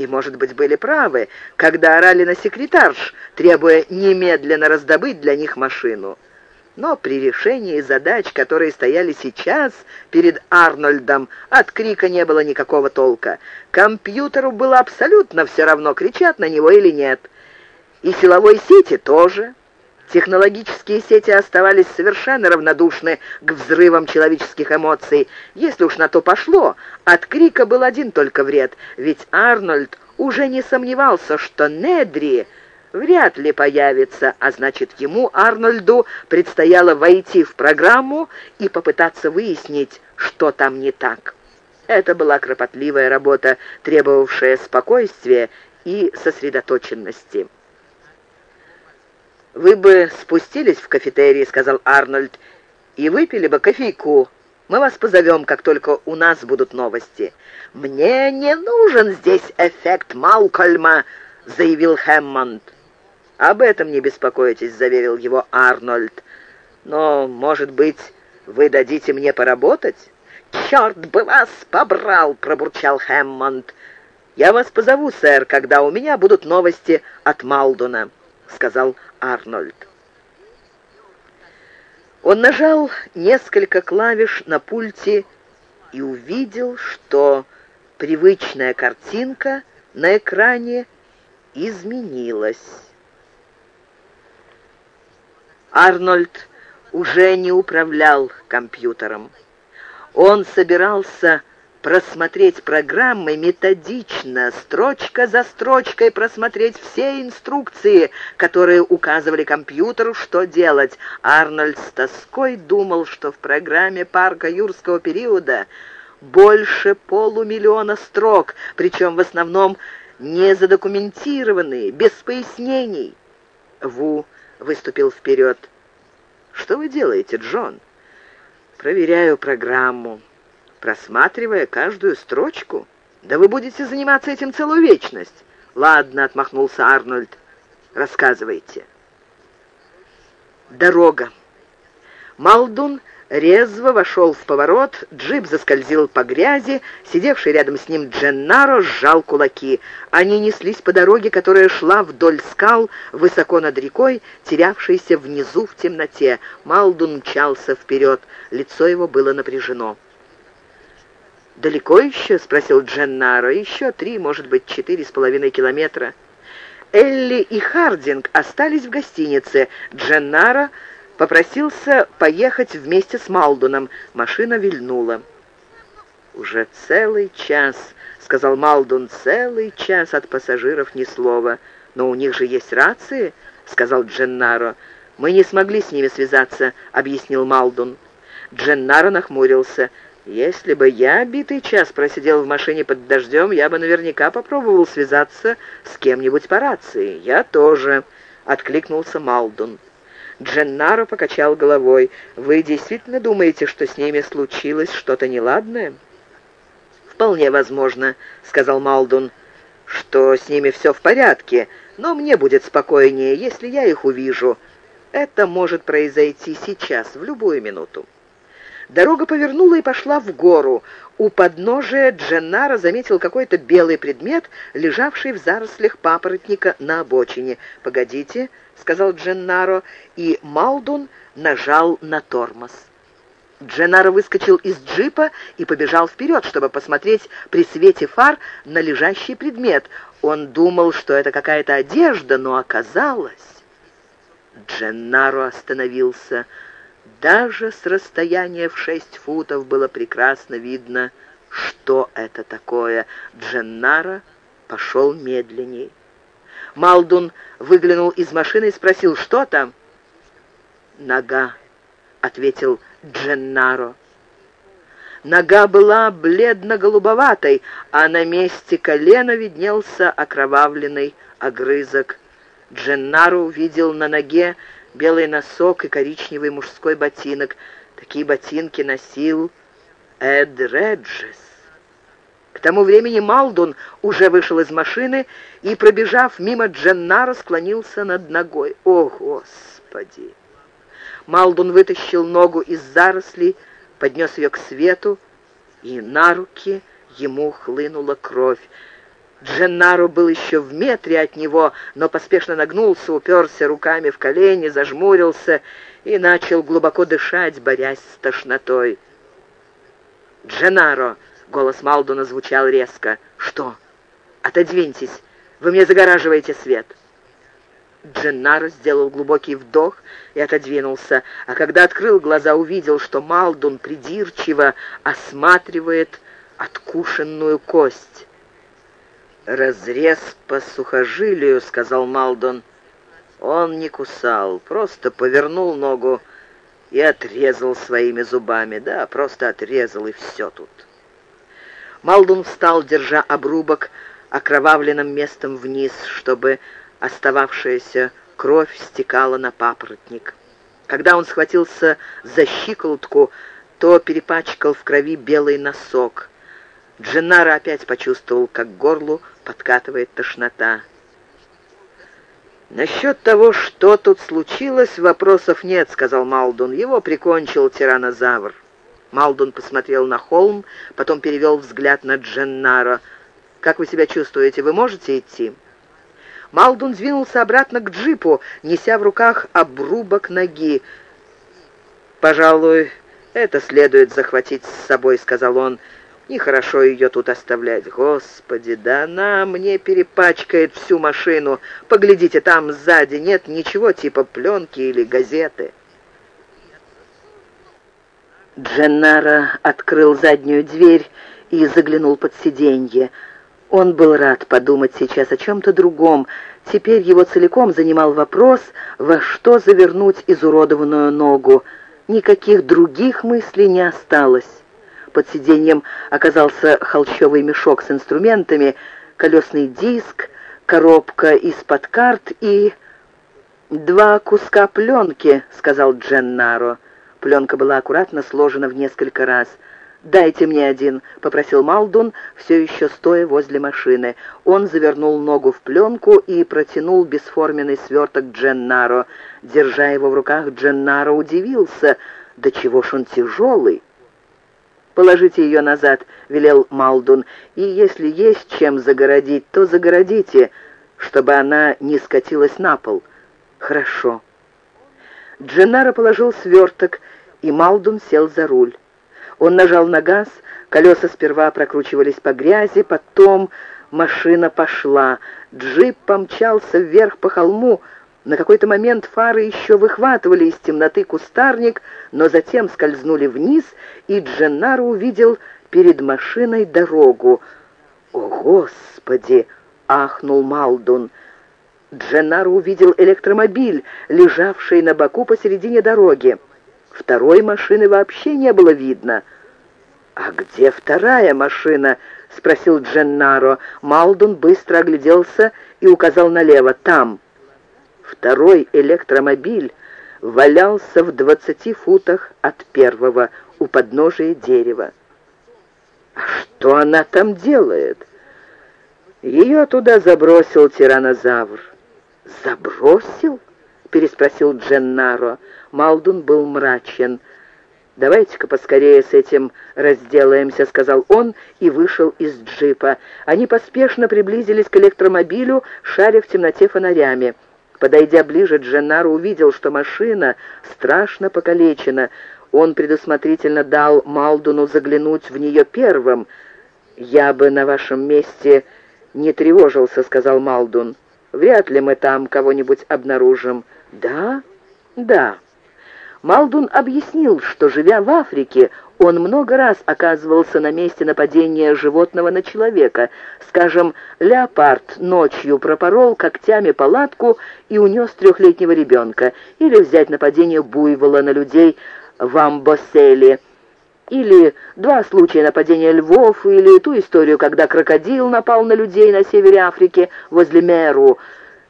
и, может быть, были правы, когда орали на секретарш, требуя немедленно раздобыть для них машину. Но при решении задач, которые стояли сейчас перед Арнольдом, от крика не было никакого толка. Компьютеру было абсолютно все равно, кричат на него или нет. И силовой сети тоже. Технологические сети оставались совершенно равнодушны к взрывам человеческих эмоций. Если уж на то пошло, от крика был один только вред, ведь Арнольд уже не сомневался, что Недри вряд ли появится, а значит, ему, Арнольду, предстояло войти в программу и попытаться выяснить, что там не так. Это была кропотливая работа, требовавшая спокойствия и сосредоточенности. «Вы бы спустились в кафетерий», — сказал Арнольд, — «и выпили бы кофейку. Мы вас позовем, как только у нас будут новости». «Мне не нужен здесь эффект Малкольма», — заявил Хэммонд. «Об этом не беспокойтесь», — заверил его Арнольд. «Но, может быть, вы дадите мне поработать?» «Черт бы вас побрал!» — пробурчал Хэммонд. «Я вас позову, сэр, когда у меня будут новости от Малдуна», — сказал Арнольд. Он нажал несколько клавиш на пульте и увидел, что привычная картинка на экране изменилась. Арнольд уже не управлял компьютером. Он собирался просмотреть программы методично, строчка за строчкой просмотреть все инструкции, которые указывали компьютеру, что делать. Арнольд с тоской думал, что в программе парка юрского периода больше полумиллиона строк, причем в основном не задокументированные, без пояснений. Ву выступил вперед. «Что вы делаете, Джон?» «Проверяю программу» просматривая каждую строчку? Да вы будете заниматься этим целую вечность. Ладно, отмахнулся Арнольд. Рассказывайте. Дорога. Малдун резво вошел в поворот, джип заскользил по грязи, сидевший рядом с ним Дженнаро сжал кулаки. Они неслись по дороге, которая шла вдоль скал, высоко над рекой, терявшейся внизу в темноте. Малдун мчался вперед, лицо его было напряжено. «Далеко еще?» — спросил Дженнаро. «Еще три, может быть, четыре с половиной километра». Элли и Хардинг остались в гостинице. Дженнаро попросился поехать вместе с Малдуном. Машина вильнула. «Уже целый час», — сказал Малдун, — «целый час от пассажиров ни слова. Но у них же есть рации», — сказал Дженнаро. «Мы не смогли с ними связаться», — объяснил Малдун. Дженнаро нахмурился. Если бы я битый час просидел в машине под дождем, я бы наверняка попробовал связаться с кем-нибудь по рации. Я тоже, — откликнулся Малдун. Дженнаро покачал головой. «Вы действительно думаете, что с ними случилось что-то неладное?» «Вполне возможно», — сказал Малдун, — «что с ними все в порядке, но мне будет спокойнее, если я их увижу. Это может произойти сейчас, в любую минуту». Дорога повернула и пошла в гору. У подножия Дженнара заметил какой-то белый предмет, лежавший в зарослях папоротника на обочине. «Погодите», — сказал Дженнаро, и Малдун нажал на тормоз. Дженнаро выскочил из джипа и побежал вперед, чтобы посмотреть при свете фар на лежащий предмет. Он думал, что это какая-то одежда, но оказалось... Дженнаро остановился. Даже с расстояния в шесть футов было прекрасно видно, что это такое. Дженнара пошел медленней. Малдун выглянул из машины и спросил, что там? «Нога», — ответил Дженнаро. Нога была бледно-голубоватой, а на месте колена виднелся окровавленный огрызок. Дженнаро увидел на ноге белый носок и коричневый мужской ботинок. Такие ботинки носил Эд Реджес. К тому времени Малдун уже вышел из машины и, пробежав мимо Дженнара, склонился над ногой. «О, Господи!» Малдун вытащил ногу из зарослей, поднес ее к свету, и на руки ему хлынула кровь. Дженнаро был еще в метре от него, но поспешно нагнулся, уперся руками в колени, зажмурился и начал глубоко дышать, борясь с тошнотой. «Дженнаро!» — голос Малдуна звучал резко. «Что? Отодвиньтесь! Вы мне загораживаете свет!» Дженнаро сделал глубокий вдох и отодвинулся, а когда открыл глаза, увидел, что Малдун придирчиво осматривает откушенную кость. «Разрез по сухожилию», — сказал Малдон. Он не кусал, просто повернул ногу и отрезал своими зубами. Да, просто отрезал, и все тут. Малдун встал, держа обрубок окровавленным местом вниз, чтобы остававшаяся кровь стекала на папоротник. Когда он схватился за щиколотку, то перепачкал в крови белый носок. Дженнара опять почувствовал, как горлу подкатывает тошнота. «Насчет того, что тут случилось, вопросов нет», — сказал Малдун. «Его прикончил тиранозавр». Малдун посмотрел на холм, потом перевел взгляд на Дженнаро. «Как вы себя чувствуете? Вы можете идти?» Малдун двинулся обратно к джипу, неся в руках обрубок ноги. «Пожалуй, это следует захватить с собой», — сказал он. Нехорошо ее тут оставлять. Господи, да она мне перепачкает всю машину. Поглядите, там сзади нет ничего типа пленки или газеты. Дженнара открыл заднюю дверь и заглянул под сиденье. Он был рад подумать сейчас о чем-то другом. Теперь его целиком занимал вопрос, во что завернуть изуродованную ногу. Никаких других мыслей не осталось. Под сиденьем оказался холщовый мешок с инструментами, колесный диск, коробка из-под карт и... «Два куска пленки», — сказал Дженнаро. Пленка была аккуратно сложена в несколько раз. «Дайте мне один», — попросил Малдун, все еще стоя возле машины. Он завернул ногу в пленку и протянул бесформенный сверток Дженнаро. Держа его в руках, Дженнаро удивился. «Да чего ж он тяжелый!» «Положите ее назад», — велел Малдун, «и если есть чем загородить, то загородите, чтобы она не скатилась на пол». «Хорошо». Дженнаро положил сверток, и Малдун сел за руль. Он нажал на газ, колеса сперва прокручивались по грязи, потом машина пошла. Джип помчался вверх по холму, на какой-то момент фары еще выхватывали из темноты кустарник, но затем скользнули вниз, и Дженнаро увидел перед машиной дорогу. «О, Господи!» — ахнул Малдун. Дженнаро увидел электромобиль, лежавший на боку посередине дороги. Второй машины вообще не было видно. «А где вторая машина?» — спросил Дженнаро. Малдун быстро огляделся и указал налево. «Там». Второй электромобиль валялся в двадцати футах от первого у подножия дерева. А что она там делает? Ее туда забросил тиранозавр. «Забросил?» — переспросил Дженнаро. Малдун был мрачен. «Давайте-ка поскорее с этим разделаемся», — сказал он и вышел из джипа. Они поспешно приблизились к электромобилю, шаря в темноте фонарями. Подойдя ближе, Дженнаро увидел, что машина страшно покалечена. Он предусмотрительно дал Малдуну заглянуть в нее первым. «Я бы на вашем месте не тревожился», — сказал Малдун. «Вряд ли мы там кого-нибудь обнаружим». «Да? Да». Малдун объяснил, что, живя в Африке, он много раз оказывался на месте нападения животного на человека. Скажем, леопард ночью пропорол когтями палатку и унес трехлетнего ребенка. Или взять нападение буйвола на людей в Амбоселе. Или два случая нападения львов, или ту историю, когда крокодил напал на людей на севере Африки возле Меру.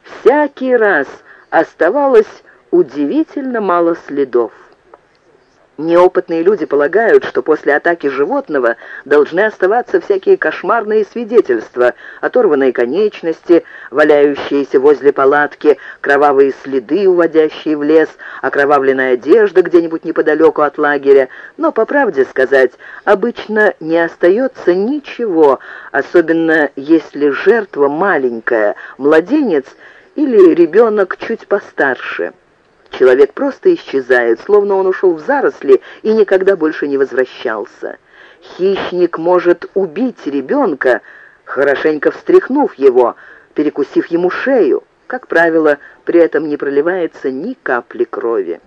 Всякий раз оставалось удивительно мало следов. Неопытные люди полагают, что после атаки животного должны оставаться всякие кошмарные свидетельства, оторванные конечности, валяющиеся возле палатки, кровавые следы, уводящие в лес, окровавленная одежда где-нибудь неподалеку от лагеря. Но, по правде сказать, обычно не остается ничего, особенно если жертва маленькая, младенец или ребенок чуть постарше. Человек просто исчезает, словно он ушел в заросли и никогда больше не возвращался. Хищник может убить ребенка, хорошенько встряхнув его, перекусив ему шею. Как правило, при этом не проливается ни капли крови.